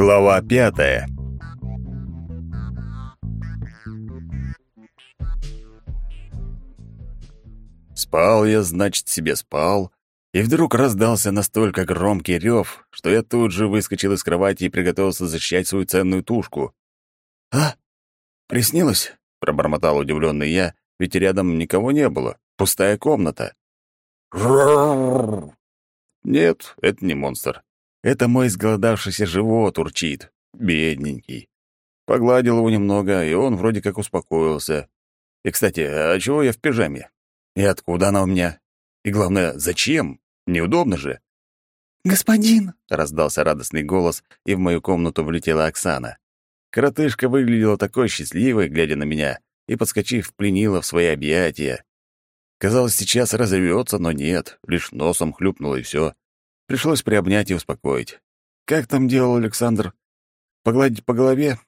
Глава пятая Спал я, значит, себе спал, и вдруг раздался настолько громкий рев, что я тут же выскочил из кровати и приготовился защищать свою ценную тушку. «А? Приснилось?» — пробормотал удивленный я, ведь рядом никого не было. Пустая комната. Нет, это не монстр. Это мой изголодавшийся живот урчит. Бедненький. Погладил его немного, и он вроде как успокоился. И, кстати, а чего я в пижаме? И откуда она у меня? И главное, зачем? Неудобно же. «Господин!» — раздался радостный голос, и в мою комнату влетела Оксана. Коротышка выглядела такой счастливой, глядя на меня, и, подскочив, пленила в свои объятия. Казалось, сейчас разорвется, но нет, лишь носом хлюпнула и все. Пришлось приобнять и успокоить. Как там делал Александр? Погладить по голове?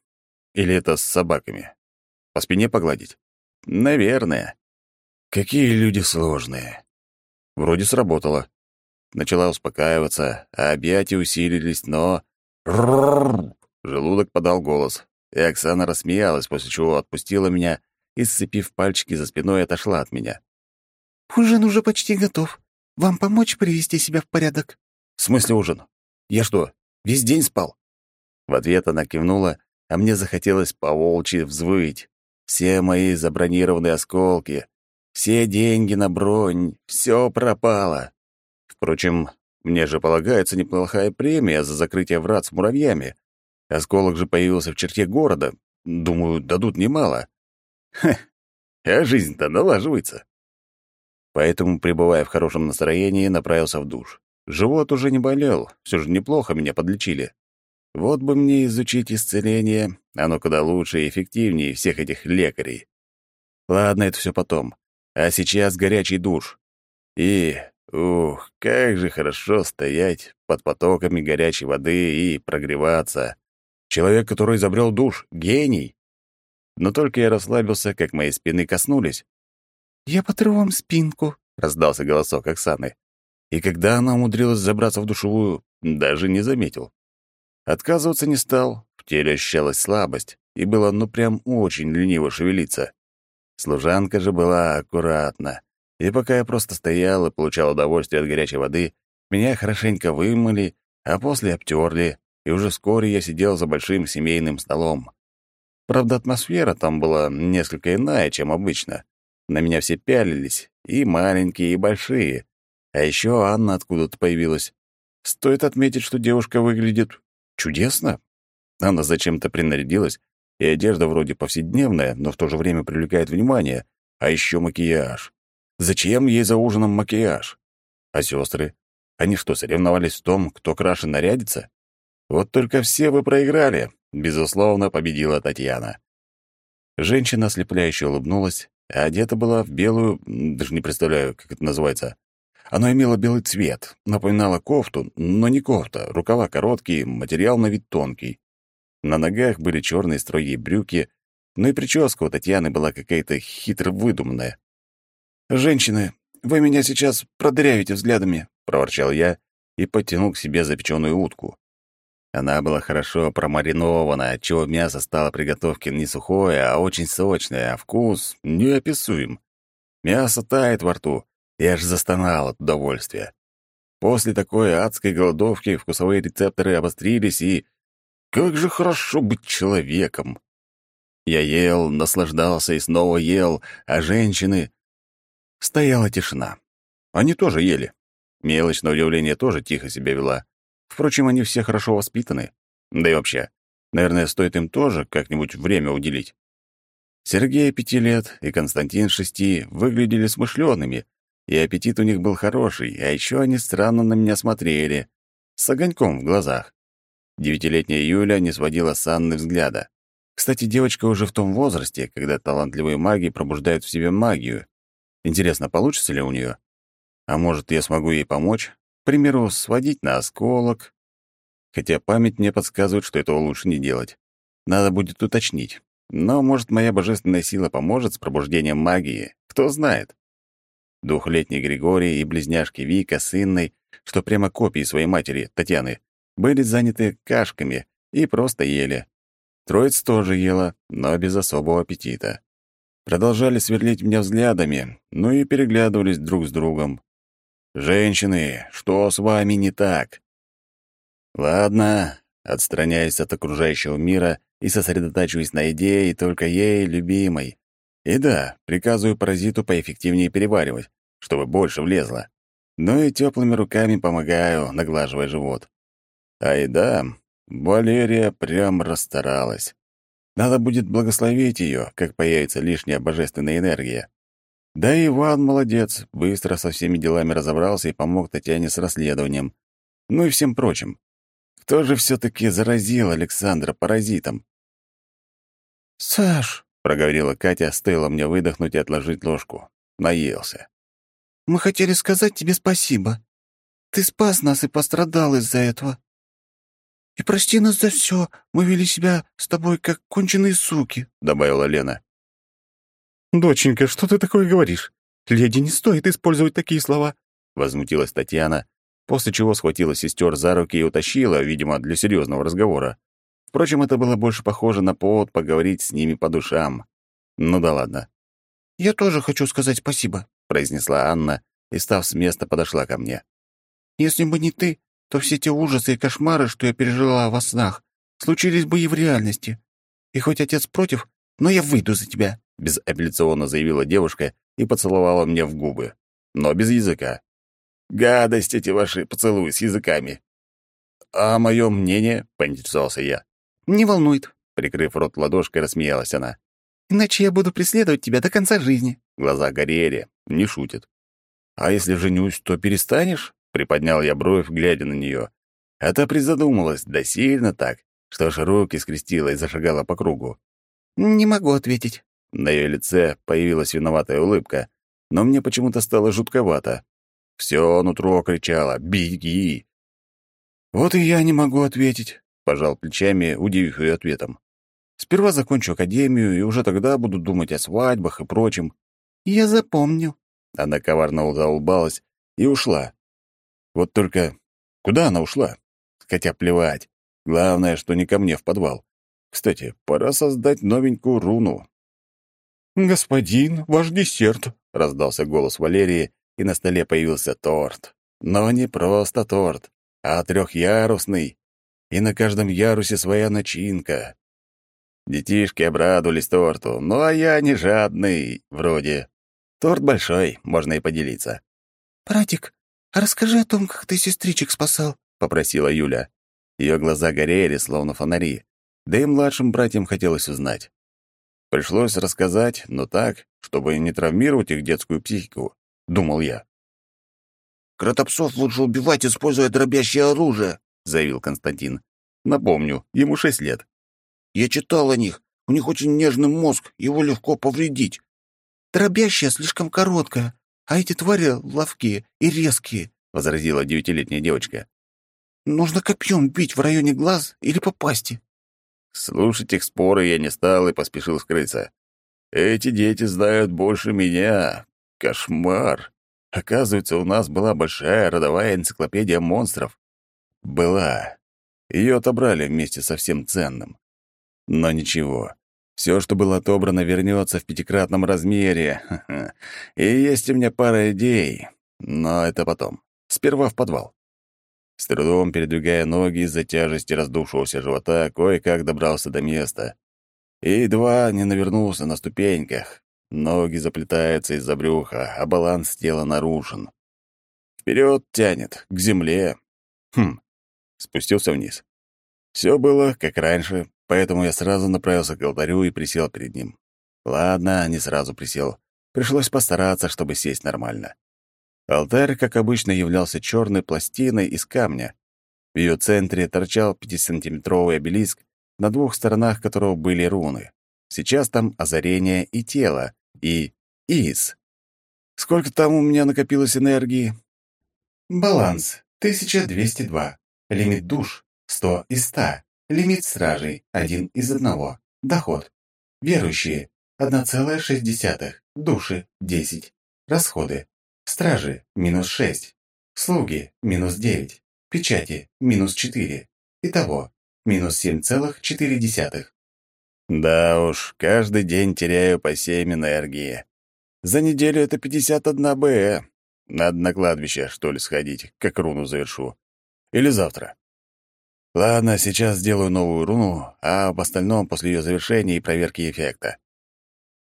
Или это с собаками? По спине погладить? Наверное. Какие люди сложные. Вроде сработало. Начала успокаиваться, а объятия усилились, но... Желудок подал голос, и Оксана рассмеялась, после чего отпустила меня и, сцепив пальчики за спиной, отошла от меня. «Ужин уже почти готов. Вам помочь привести себя в порядок?» «В смысле ужин? Я что, весь день спал?» В ответ она кивнула, а мне захотелось по волчьи взвыть. Все мои забронированные осколки, все деньги на бронь, все пропало. Впрочем, мне же полагается неплохая премия за закрытие врат с муравьями. Осколок же появился в черте города. Думаю, дадут немало. Хе, а жизнь-то налаживается. Поэтому, пребывая в хорошем настроении, направился в душ. Живот уже не болел, все же неплохо меня подлечили. Вот бы мне изучить исцеление, оно куда лучше и эффективнее всех этих лекарей. Ладно, это все потом. А сейчас горячий душ. И, ух, как же хорошо стоять под потоками горячей воды и прогреваться. Человек, который изобрел душ, гений. Но только я расслабился, как моей спины коснулись. «Я потру вам спинку», — раздался голосок Оксаны. И когда она умудрилась забраться в душевую, даже не заметил. Отказываться не стал, в теле ощущалась слабость, и было ну прям очень лениво шевелиться. Служанка же была аккуратна, и пока я просто стоял и получал удовольствие от горячей воды, меня хорошенько вымыли, а после обтерли, и уже вскоре я сидел за большим семейным столом. Правда, атмосфера там была несколько иная, чем обычно. На меня все пялились, и маленькие, и большие. А еще Анна откуда-то появилась. Стоит отметить, что девушка выглядит чудесно. Она зачем-то принарядилась, и одежда вроде повседневная, но в то же время привлекает внимание. А еще макияж. Зачем ей за ужином макияж? А сестры? Они что, соревновались в том, кто краше нарядится? Вот только все вы проиграли. Безусловно, победила Татьяна. Женщина ослепляюще улыбнулась, а одета была в белую, даже не представляю, как это называется. Оно имело белый цвет, напоминало кофту, но не кофта, рукава короткие, материал на вид тонкий. На ногах были черные строгие брюки, но и прическа у Татьяны была какая-то хитро выдуманная. «Женщины, вы меня сейчас продырявите взглядами», — проворчал я и подтянул к себе запеченную утку. Она была хорошо промаринована, отчего мясо стало при готовке не сухое, а очень сочное, а вкус неописуем. Мясо тает во рту, и аж застонал от удовольствия. После такой адской голодовки вкусовые рецепторы обострились, и... Как же хорошо быть человеком! Я ел, наслаждался и снова ел, а женщины... Стояла тишина. Они тоже ели. Мелочь, на удивление, тоже тихо себя вела. Впрочем, они все хорошо воспитаны. Да и вообще, наверное, стоит им тоже как-нибудь время уделить. Сергей пяти лет и Константин шести выглядели смышленными, и аппетит у них был хороший, а еще они странно на меня смотрели, с огоньком в глазах. Девятилетняя Юля не сводила с Анны взгляда. Кстати, девочка уже в том возрасте, когда талантливые маги пробуждают в себе магию. Интересно, получится ли у нее? А может, я смогу ей помочь? К примеру, сводить на осколок. Хотя память мне подсказывает, что этого лучше не делать. Надо будет уточнить. Но, может, моя божественная сила поможет с пробуждением магии. Кто знает. Двухлетний Григорий и близняшки Вика с Инной, что прямо копии своей матери, Татьяны, были заняты кашками, и просто ели. Троиц тоже ела, но без особого аппетита. Продолжали сверлить меня взглядами, ну и переглядывались друг с другом. «Женщины, что с вами не так?» «Ладно», отстраняясь от окружающего мира и сосредотачиваясь на идее только ей, любимой. И да, приказываю паразиту поэффективнее переваривать, чтобы больше влезло. Ну и теплыми руками помогаю, наглаживая живот. А и да, Валерия прям расстаралась. Надо будет благословить ее, как появится лишняя божественная энергия. Да и Иван молодец, быстро со всеми делами разобрался и помог Татьяне с расследованием. Ну и всем прочим. Кто же все таки заразил Александра паразитом? «Саш», — проговорила Катя, стоило мне выдохнуть и отложить ложку. Наелся. «Мы хотели сказать тебе спасибо. Ты спас нас и пострадал из-за этого. И прости нас за все. Мы вели себя с тобой как конченые суки», — добавила Лена. «Доченька, что ты такое говоришь? Леди не стоит использовать такие слова», — возмутилась Татьяна, после чего схватила сестер за руки и утащила, видимо, для серьезного разговора. Впрочем, это было больше похоже на повод поговорить с ними по душам. Ну да ладно. «Я тоже хочу сказать спасибо», — произнесла Анна и, став с места, подошла ко мне. «Если бы не ты, то все те ужасы и кошмары, что я пережила во снах, случились бы и в реальности. И хоть отец против, но я выйду за тебя», — безапелляционно заявила девушка и поцеловала мне в губы, но без языка. Гадость эти ваши поцелуи с языками. А мое мнение, поинтересовался я. Не волнует, прикрыв рот ладошкой, рассмеялась она. Иначе я буду преследовать тебя до конца жизни. Глаза горели, не шутит. А если женюсь, то перестанешь? Приподнял я бровь, глядя на нее. А та призадумалась, да сильно так, что аж руки скрестила и зашагала по кругу. «Не могу ответить». На ее лице появилась виноватая улыбка, но мне почему-то стало жутковато. Все нутро кричало «Беги!». «Вот и я не могу ответить», — пожал плечами, удивив ее ответом. «Сперва закончу академию, и уже тогда буду думать о свадьбах и прочем». «Я запомню». Она коварно заулыбалась и ушла. Вот только куда она ушла? Хотя плевать. Главное, что не ко мне в подвал. Кстати, пора создать новенькую руну. «Господин, ваш десерт», — раздался голос Валерии, и на столе появился торт. Но не просто торт, а трехярусный, и на каждом ярусе своя начинка. Детишки обрадовались торту, ну а я не жадный, вроде. Торт большой, можно и поделиться. «Братик, а расскажи о том, как ты сестричек спасал», — попросила Юля. Ее глаза горели, словно фонари, да и младшим братьям хотелось узнать. Пришлось рассказать, но так, чтобы не травмировать их детскую психику. — думал я. «Кротопсов лучше убивать, используя дробящее оружие», — заявил Константин. «Напомню, ему шесть лет». «Я читал о них. У них очень нежный мозг, его легко повредить». «Дробящее слишком короткое, а эти твари ловкие и резкие», — возразила девятилетняя девочка. «Нужно копьем бить в районе глаз или по пасти». Слушать их споры я не стал и поспешил скрыться. Эти дети знают больше меня, Кошмар! Оказывается, у нас была большая родовая энциклопедия монстров. Была. Ее отобрали вместе со всем ценным. Но ничего. Все, что было отобрано, вернется в пятикратном размере. И есть у меня пара идей. Но это потом. Сперва в подвал. С трудом передвигая ноги из-за тяжести раздувшегося живота, кое-как добрался до места. И едва не навернулся на ступеньках. Ноги заплетаются из-за брюха, а баланс тела нарушен. Вперед тянет, к земле. Хм, спустился вниз. Все было, как раньше, поэтому я сразу направился к алтарю и присел перед ним. Ладно, не сразу присел. Пришлось постараться, чтобы сесть нормально. Алтарь, как обычно, являлся черной пластиной из камня. В ее центре торчал пятисантиметровый обелиск, на двух сторонах которого были руны. Сейчас там озарение и тело, и из. Сколько там у меня накопилось энергии? Баланс 1202. Лимит душ 100 из 100. Лимит стражей 1 из 1. Доход. Верующие 1,6. Души 10. Расходы. Стражи минус 6. Слуги минус 9. Печати минус 4. Итого минус 7,4. Да уж, каждый день теряю по 7 энергии. За неделю это 51 Б. Надо на кладбище, что ли, сходить, как руну завершу. Или завтра. Ладно, сейчас сделаю новую руну, а об остальном после ее завершения и проверки эффекта.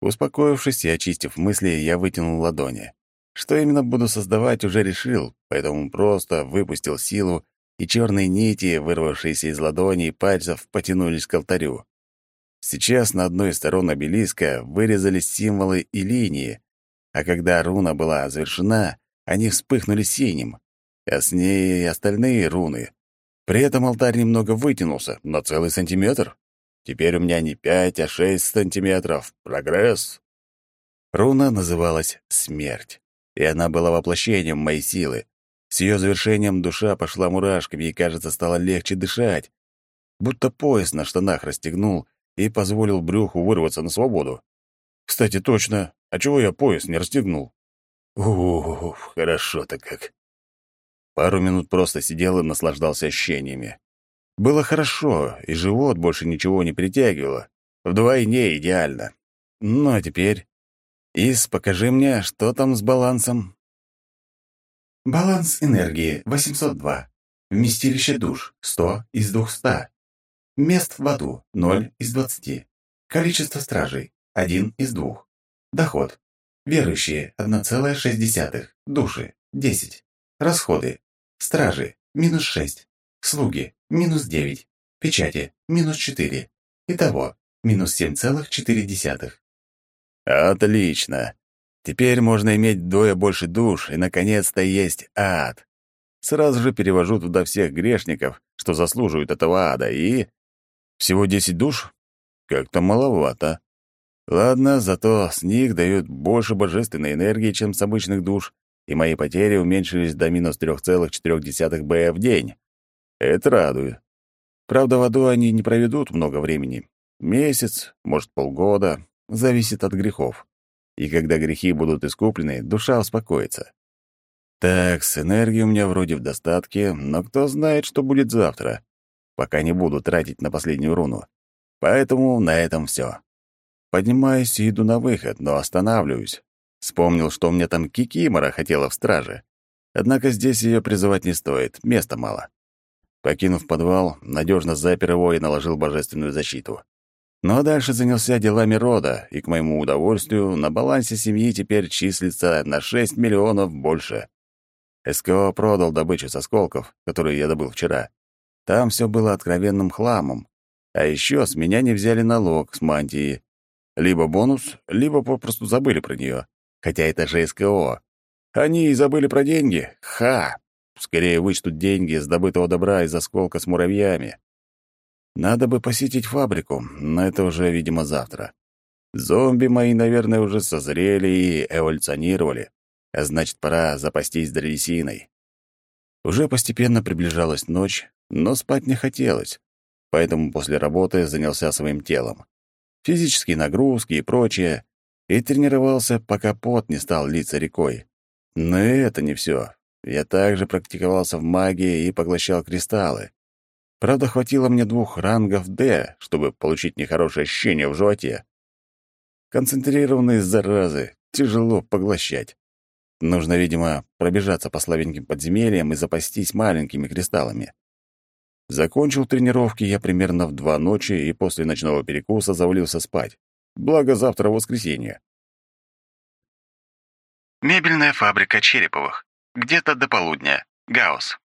Успокоившись и очистив мысли, я вытянул ладони. Что именно буду создавать, уже решил, поэтому просто выпустил силу, и черные нити, вырвавшиеся из ладоней и пальцев, потянулись к алтарю. Сейчас на одной из сторон обелиска вырезались символы и линии, а когда руна была завершена, они вспыхнули синим, а с ней и остальные руны. При этом алтарь немного вытянулся на целый сантиметр. Теперь у меня не пять, а шесть сантиметров. Прогресс. Руна называлась «Смерть», и она была воплощением моей силы. С ее завершением душа пошла мурашками и, кажется, стало легче дышать. Будто пояс на штанах расстегнул и позволил брюху вырваться на свободу. Кстати, точно. А чего я пояс не расстегнул? Ух, хорошо-то как. Пару минут просто сидел и наслаждался ощущениями. Было хорошо, и живот больше ничего не притягивало. Вдвойне идеально. Ну, а теперь... Ис, покажи мне, что там с балансом. Баланс энергии 802. Вместилище душ 100 из 200. Мест в аду 0 из 20. Количество стражей 1 из 2. Доход. Верующие 1,6. Души 10. Расходы. Стражи минус 6. Слуги минус 9. Печати минус 4. Итого минус 7,4. Отлично. Теперь можно иметь вдвое больше душ, и, наконец-то, есть ад. Сразу же перевожу туда всех грешников, что заслуживают этого ада, и... Всего десять душ? Как-то маловато. Ладно, зато с них дают больше божественной энергии, чем с обычных душ, и мои потери уменьшились до минус 3,4 Б в день. Это радует. Правда, в аду они не проведут много времени. Месяц, может, полгода. Зависит от грехов. И когда грехи будут искуплены, душа успокоится. Так, с энергией у меня вроде в достатке, но кто знает, что будет завтра пока не буду тратить на последнюю руну. Поэтому на этом все. Поднимаюсь и иду на выход, но останавливаюсь. Вспомнил, что у меня там Кикимора хотела в страже. Однако здесь ее призывать не стоит, места мало. Покинув подвал, надежно запер его и наложил божественную защиту. Ну, а дальше занялся делами рода, и, к моему удовольствию, на балансе семьи теперь числится на 6 миллионов больше. СКО продал добычу с осколков, которую я добыл вчера. Там все было откровенным хламом. А еще с меня не взяли налог с мантии. Либо бонус, либо попросту забыли про нее. Хотя это же СКО. Они и забыли про деньги. Ха! Скорее вычтут деньги с добытого добра из осколка с муравьями. Надо бы посетить фабрику, но это уже, видимо, завтра. Зомби мои, наверное, уже созрели и эволюционировали, а значит, пора запастись древесиной. Уже постепенно приближалась ночь, но спать не хотелось, поэтому после работы занялся своим телом. Физические нагрузки и прочее, и тренировался, пока пот не стал литься рекой. Но это не все. Я также практиковался в магии и поглощал кристаллы. Правда, хватило мне двух рангов «Д», чтобы получить нехорошее ощущение в животе. Концентрированные заразы тяжело поглощать. Нужно, видимо, пробежаться по слабеньким подземельям и запастись маленькими кристаллами. Закончил тренировки я примерно в два ночи и после ночного перекуса завалился спать. Благо, завтра воскресенье. Мебельная фабрика Череповых. Где-то до полудня. Гаус.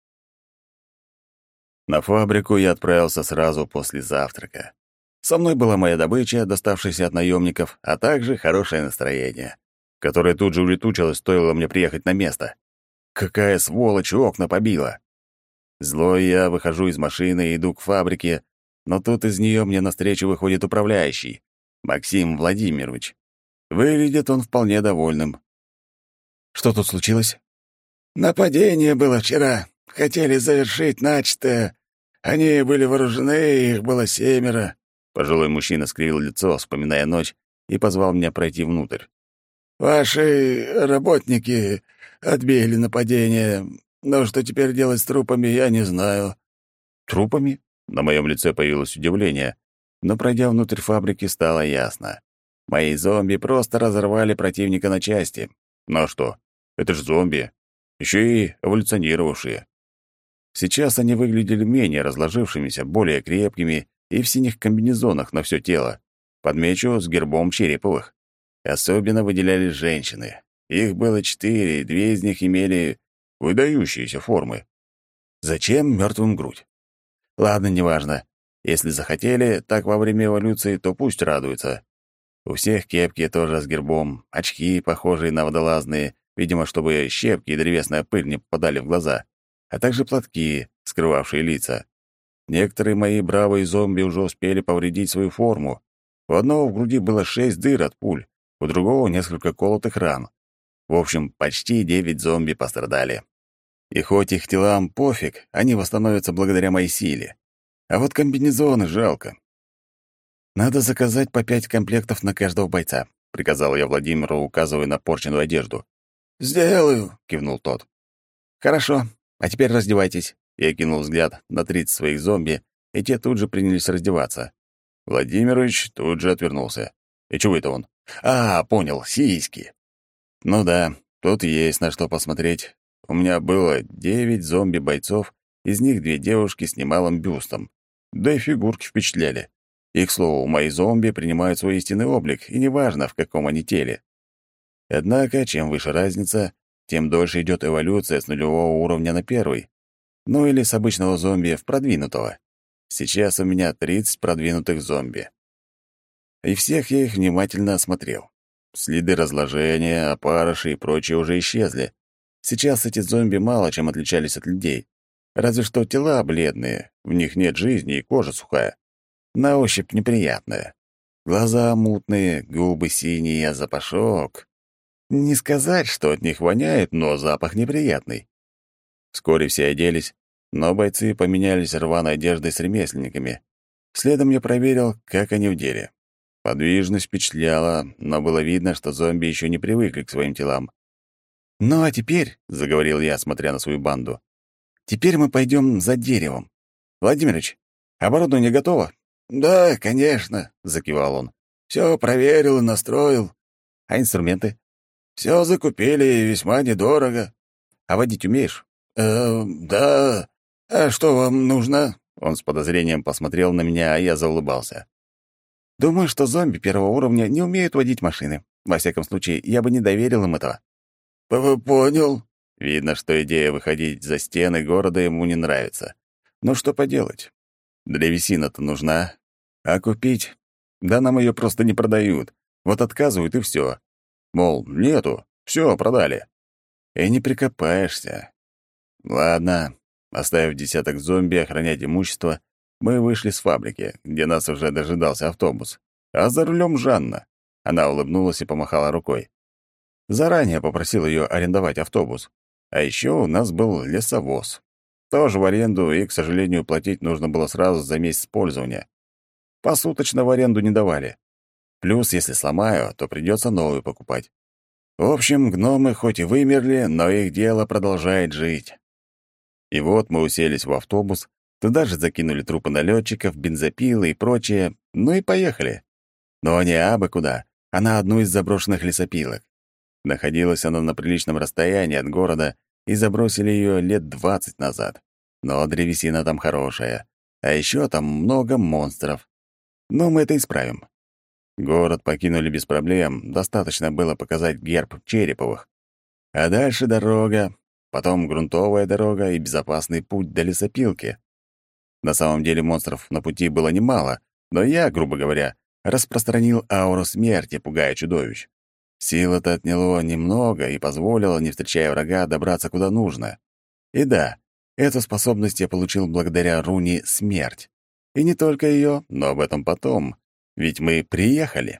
На фабрику я отправился сразу после завтрака. Со мной была моя добыча, доставшаяся от наемников, а также хорошее настроение, которое тут же улетучилось, стоило мне приехать на место. Какая сволочь окна побила! Злой я выхожу из машины и иду к фабрике, но тут из нее мне навстречу выходит управляющий, Максим Владимирович. Выглядит он вполне довольным. «Что тут случилось?» «Нападение было вчера. Хотели завершить начатое. Они были вооружены, их было семеро». Пожилой мужчина скривил лицо, вспоминая ночь, и позвал меня пройти внутрь. «Ваши работники отбили нападение. Но что теперь делать с трупами, я не знаю». «Трупами? На моем лице появилось удивление, но, пройдя внутрь фабрики, стало ясно. Мои зомби просто разорвали противника на части. Ну а что? Это ж зомби. Еще и эволюционировавшие. Сейчас они выглядели менее разложившимися, более крепкими и в синих комбинезонах на все тело. Подмечу с гербом Череповых. Особенно выделялись женщины. Их было четыре, и две из них имели выдающиеся формы. Зачем мертвым грудь? Ладно, неважно. Если захотели, так во время эволюции, то пусть радуются. У всех кепки тоже с гербом, очки, похожие на водолазные, видимо, чтобы щепки и древесная пыль не попадали в глаза, а также платки, скрывавшие лица. Некоторые мои бравые зомби уже успели повредить свою форму. У одного в груди было шесть дыр от пуль, у другого несколько колотых ран. В общем, почти девять зомби пострадали. И хоть их телам пофиг, они восстановятся благодаря моей силе. А вот комбинезоны жалко. «Надо заказать по пять комплектов на каждого бойца», — приказал я Владимиру, указывая на порченную одежду. «Сделаю», — кивнул тот. «Хорошо. А теперь раздевайтесь». Я кинул взгляд на тридцать своих зомби, и те тут же принялись раздеваться. Владимирович тут же отвернулся. «И чего это он?» «А, понял, сиськи». «Ну да, тут есть на что посмотреть. У меня было девять зомби-бойцов, из них две девушки с немалым бюстом. Да и фигурки впечатляли. И, к слову, мои зомби принимают свой истинный облик, и неважно, в каком они теле. Однако, чем выше разница, тем дольше идет эволюция с нулевого уровня на первый. Ну или с обычного зомби в продвинутого. Сейчас у меня 30 продвинутых зомби. И всех я их внимательно осмотрел. Следы разложения, опарыши и прочее уже исчезли. Сейчас эти зомби мало чем отличались от людей. Разве что тела бледные, в них нет жизни и кожа сухая. На ощупь неприятная. Глаза мутные, губы синие, а запашок... Не сказать, что от них воняет, но запах неприятный. Вскоре все оделись, но бойцы поменялись рваной одеждой с ремесленниками. Следом я проверил, как они в деле. Подвижность впечатляла, но было видно, что зомби еще не привыкли к своим телам. «Ну а теперь», — заговорил я, смотря на свою банду, «теперь мы пойдем за деревом. Владимирович, оборудование готово?» «Да, конечно», — закивал он. «Все проверил и настроил». «А инструменты?» «Все закупили весьма недорого». «А водить умеешь?» «Э, да. А что вам нужно?» Он с подозрением посмотрел на меня, а я заулыбался. «Думаю, что зомби первого уровня не умеют водить машины. Во всяком случае, я бы не доверил им этого. «Понял». Видно, что идея выходить за стены города ему не нравится. Но что поделать? Древесина-то нужна. А купить? Да нам ее просто не продают. Вот отказывают, и все. Мол, нету. Все, продали. И не прикопаешься. Ладно, оставив десяток зомби охранять имущество, мы вышли с фабрики, где нас уже дожидался автобус. А за рулем Жанна. Она улыбнулась и помахала рукой. Заранее попросил ее арендовать автобус. А еще у нас был лесовоз. Тоже в аренду, и, к сожалению, платить нужно было сразу за месяц пользования. Посуточно в аренду не давали. Плюс, если сломаю, то придется новую покупать. В общем, гномы хоть и вымерли, но их дело продолжает жить. И вот мы уселись в автобус, туда же закинули трупы налетчиков, бензопилы и прочее, ну и поехали. Но не абы куда, а на одну из заброшенных лесопилок. Находилась она на приличном расстоянии от города, и забросили ее лет двадцать назад. Но древесина там хорошая. А еще там много монстров. Но мы это исправим. Город покинули без проблем, достаточно было показать герб Череповых. А дальше дорога, потом грунтовая дорога и безопасный путь до лесопилки. На самом деле монстров на пути было немало, но я, грубо говоря, распространил ауру смерти, пугая чудовищ. Сила-то отняло немного и позволило, не встречая врага, добраться куда нужно. И да, эту способность я получил благодаря руне «Смерть». И не только ее, но об этом потом, ведь мы приехали.